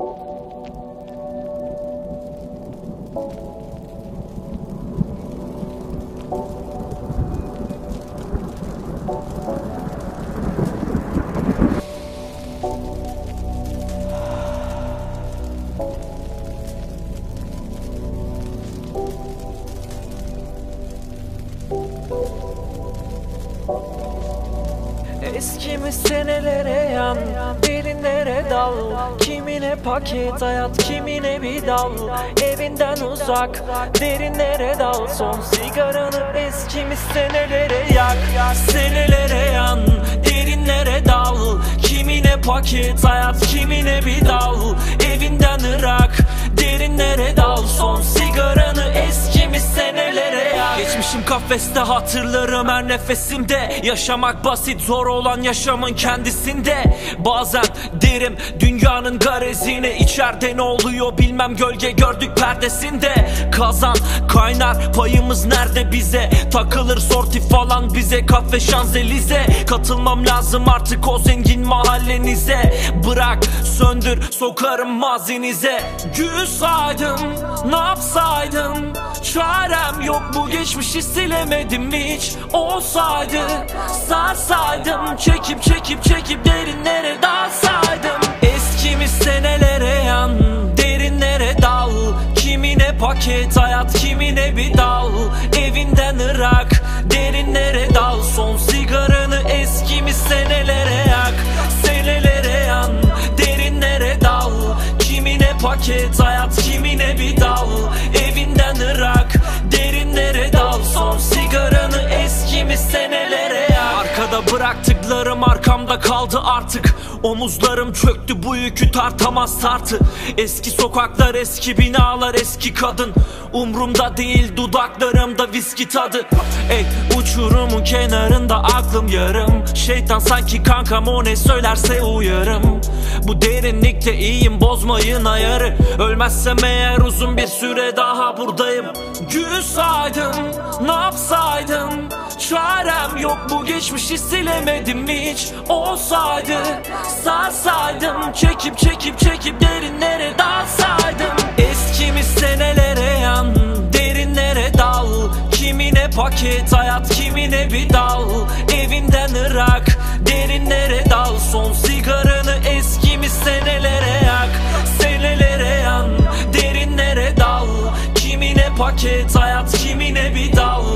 Thank Eskimiş senelere yan Derinlere dal. Kimine paket hayat Kimine bir dal. Evinden uzak Derinlere dal. Son sigaranı eskimiş senelere yak. Senelere yan Derinlere dal. Kimine paket hayat Kimine bir dal. Evinden ırak Derinlere dal. Son sigaranı Geçmişim kafeste hatırlarım her nefesimde. Yaşamak basit zor olan yaşamın kendisinde. Bazen derim dünyanın garezini içeride ne oluyor bilmem gölge gördük perdesinde. Kazan kaynar payımız nerede bize? Takılır sorti falan bize kafe şanzelize. Katılmam lazım artık o zengin mahallenize. Bırak söndür sokarım mazinize. Gül saydım ne yapsaydım Çarem yok. Bu geçmişi silemedim hiç. Olsaydı sarsaydım. Çekip çekip çekip derinlere dalsaydım. Eskimiş senelere yan Derinlere dal. Kimine paket hayat kimine bir dal. Evinden ırak Derinlere dal. Son sigaranı eskimiş senelere yak. Senelere yan Derinlere dal. Kimine paket hayat bıraktıklarım arkamda kaldı artık. Omuzlarım çöktü bu yükü tartamaz tartı. Eski sokaklar eski binalar eski kadın. Umrumda değil dudaklarımda viski tadı. Ey uçurumun kenarında aklım yarım. Şeytan sanki kankam o ne söylerse uyarım. Bu derinlikte iyiyim bozmayın ayarı. Ölmezsem eğer uzun bir süre daha buradayım. Gül saydım ne yok bu geçmişi silemedim hiç? Olsaydı sarsaydım Çekip çekip çekip derinlere dalsaydım. Eskimiş senelere yan Derinlere dal. Kimine paket hayat kimine bir dal. Evinden ırak Derinlere dal. Son sigaranı eskimiş senelere yak. Senelere yan Derinlere dal. Kimine paket hayat kimine bir dal